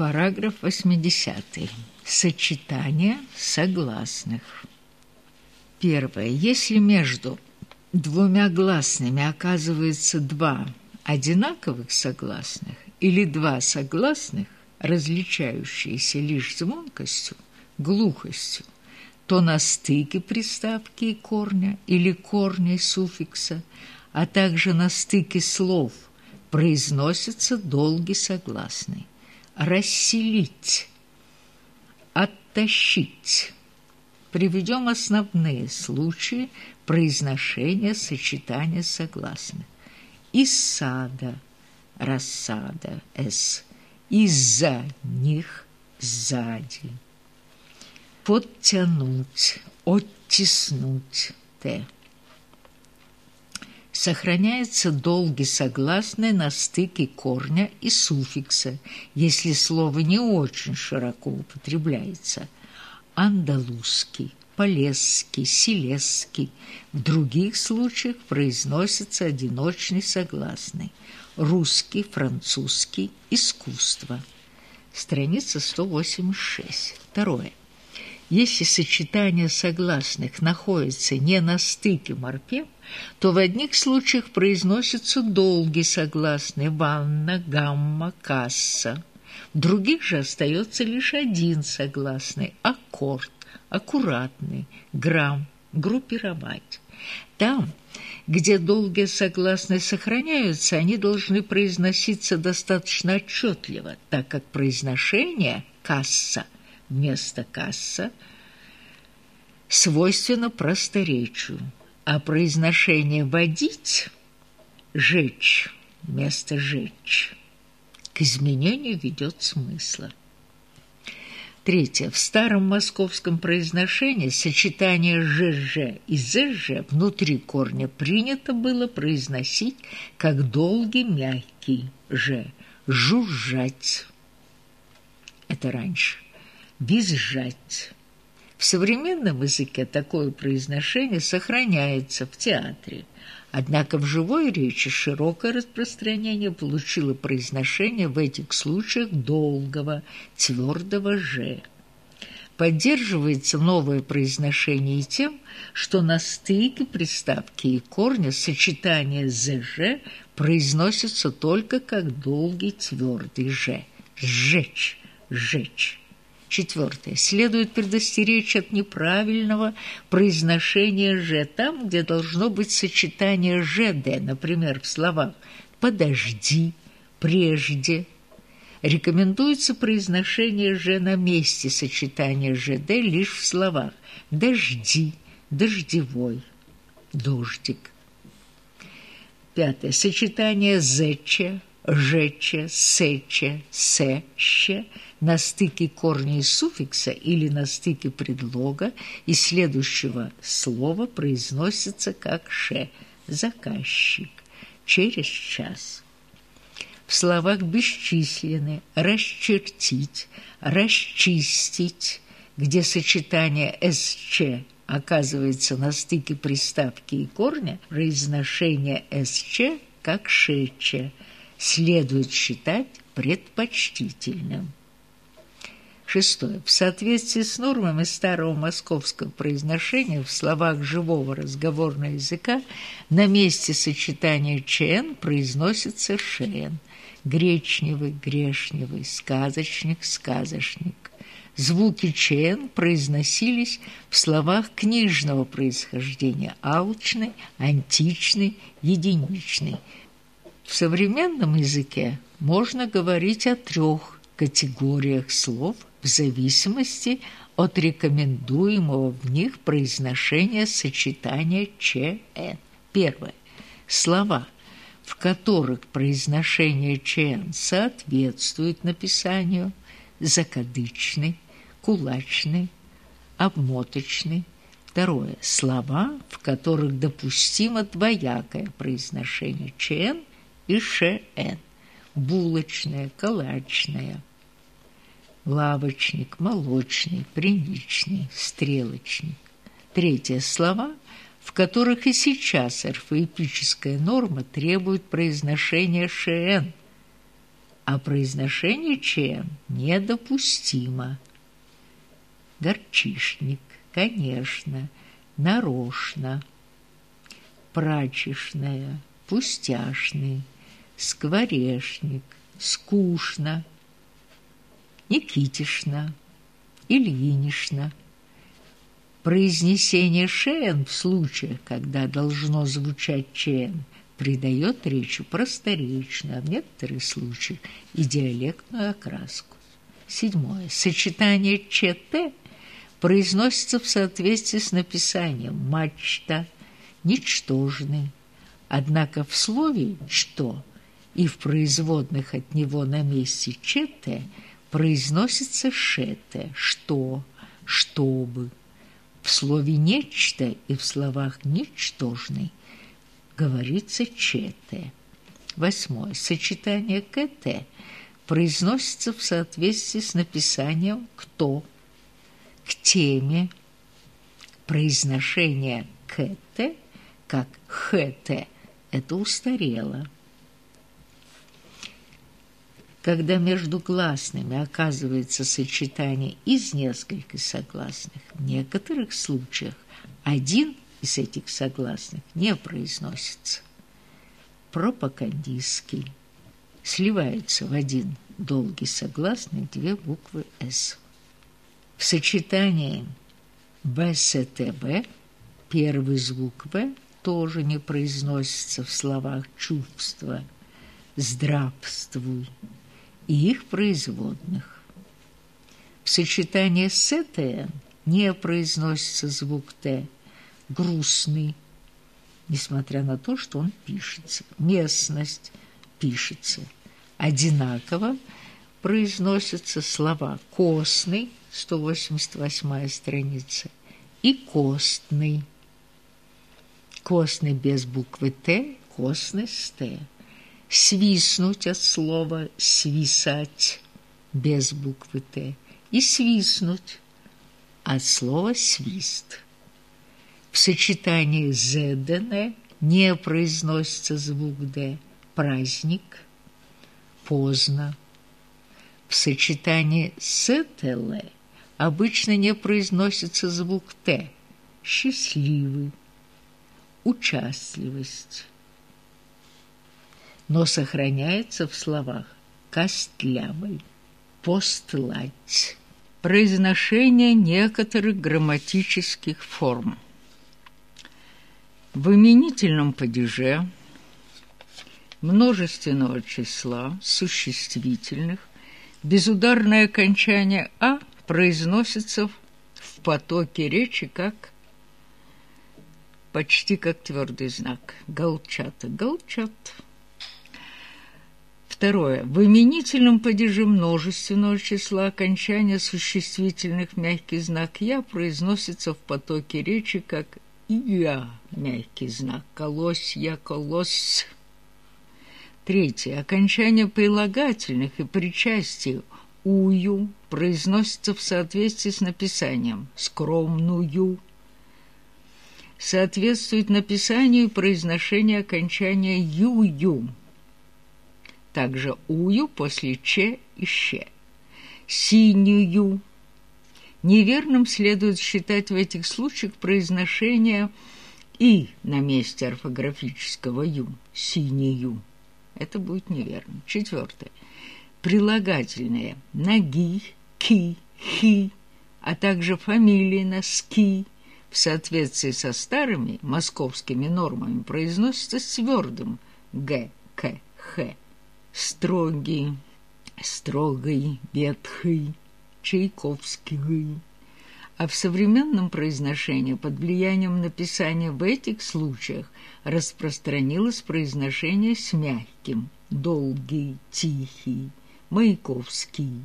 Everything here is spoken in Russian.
Параграф 80. Сочетание согласных. Первое. Если между двумя гласными оказывается два одинаковых согласных или два согласных, различающиеся лишь звонкостью, глухостью, то на стыке приставки и корня или корня и суффикса, а также на стыке слов произносится долгий согласный. Расселить, оттащить. Приведем основные случаи произношения сочетания согласных. Из сада, рассада, с, из-за них, сзади. Подтянуть, оттеснуть, т. Сохраняется долгий согласный на стыке корня и суффикса, если слово не очень широко употребляется. Андалузский, полесский, селесский. В других случаях произносится одиночный согласный. Русский, французский, искусство. Страница 186. Второе. Если сочетание согласных находится не на стыке морфем, то в одних случаях произносится долгий согласный «ванна», «гамма», «касса». В других же остается лишь один согласный – аккорд, аккуратный, грамм, группировать. Там, где долгие согласные сохраняются, они должны произноситься достаточно отчетливо, так как произношение «касса» вместо «касса» свойственно просторечию, а произношение «водить» – «жечь» вместо «жечь» к изменению ведет смысла. Третье. В старом московском произношении сочетание «жж» и «зж» внутри корня принято было произносить как долгий мягкий «ж» – «жужжать». Это раньше визжать. В современном языке такое произношение сохраняется в театре, однако в живой речи широкое распространение получило произношение в этих случаях долгого, твердого «ж». Поддерживается новое произношение тем, что на стыке приставки и корня сочетание «зж» произносится только как долгий твердый «ж» – «сжечь», «сжечь». Четвертое. Следует предостеречь от неправильного произношения «ж» там, где должно быть сочетание «жд», например, в словах «подожди», «прежде». Рекомендуется произношение «ж» на месте сочетания «жд» лишь в словах «дожди», «дождевой», «дождик». Пятое. Сочетание «зеча», «жеча», «сеча», «сэща» на стыке корня и суффикса или на стыке предлога и следующего слова произносится как «ше» – «заказчик», «через час». В словах «бесчисленны», «расчертить», «расчистить», где сочетание «сч» оказывается на стыке приставки и корня, произношение «сч» как «шече» следует считать предпочтительным. Шестое. В соответствии с нормами старого московского произношения в словах живого разговорного языка на месте сочетания «чен» произносится «шен», гречневый, грешневый, сказочник, сказочник. Звуки «чен» произносились в словах книжного происхождения – алчный, античный, единичный. В современном языке можно говорить о трех категориях слов – в зависимости от рекомендуемого в них произношения сочетания ЧН. Первое. Слова, в которых произношение ЧН соответствует написанию закадычный, кулачный, обмоточный. Второе. Слова, в которых допустимо двоякое произношение ЧН и ШН. Булочная, калачная, лавочник, молочный, пряничный, стрелочник. Третье – слова, в которых и сейчас орфоэпическая норма требует произношения «шн», а произношение «ч» недопустимо. Горчишник, конечно, нарочно, прачечная, пустяшный, скворечник, скучно, Никитишна, Ильинишна. Произнесение «шен» в случае, когда должно звучать «чен», придает речи просторечную, а в некоторых случаях и диалектную окраску. Седьмое. Сочетание «чт» произносится в соответствии с написанием «мачта», «ничтожный». Однако в слове «что» и в производных от него на месте «чт» произносится «шете», «что», «чтобы». В слове «нечто» и в словах «ничтожный» говорится «чете». Восьмое. Сочетание «кт» произносится в соответствии с написанием «кто». К теме произношение «кт» как «хт» это устарело. Когда между гласными оказывается сочетание из нескольких согласных, в некоторых случаях один из этих согласных не произносится. Пропагандистский сливается в один долгий согласный две буквы «С». В сочетании БСТБ первый звук «В» тоже не произносится в словах «чувство», «здравствуй» и их производных. В сочетании с «ТН» не произносится звук «Т», грустный, несмотря на то, что он пишется. Местность пишется. Одинаково произносятся слова «костный», 188 страница, и «костный». Костный без буквы «Т», костный с «Т». Свиснуть от слова «свисать» без буквы «Т» и свиснуть от слова «свист». В сочетании «зедене» не произносится звук «д», праздник, поздно. В сочетании «сетеле» обычно не произносится звук «т», счастливый, участливость, но сохраняется в словах «костлявый», «постлать». Произношение некоторых грамматических форм – в именительном падеже множественного числа существительных безударное окончание «а» произносится в потоке речи как почти как твердый знак «галчата». «Галчат». Второе. В именительном падеже множественного числа окончания существительных мягкий знак «я» произносится в потоке речи как «я» мягкий знак, колосья, колос. Третье. Окончание прилагательных и причастий «ую» произносится в соответствии с написанием «скромную». Соответствует написанию и произношению окончания «ю-ю». Также «ую» после «че» и «ще». «Синюю». Неверным следует считать в этих случаях произношение и на месте орфографического «ю» синюю. Это будет неверно. Четвертое. Прилагательные «ноги», «ки», «хи», а также фамилии «носки» в соответствии со старыми московскими нормами произносятся с твердым «г», «к», «х». Строгий, строгий, ветхий, чайковский а в современном произношении под влиянием написания в этих случаях распространилось произношение с мягким, долгий, тихий, маяковский.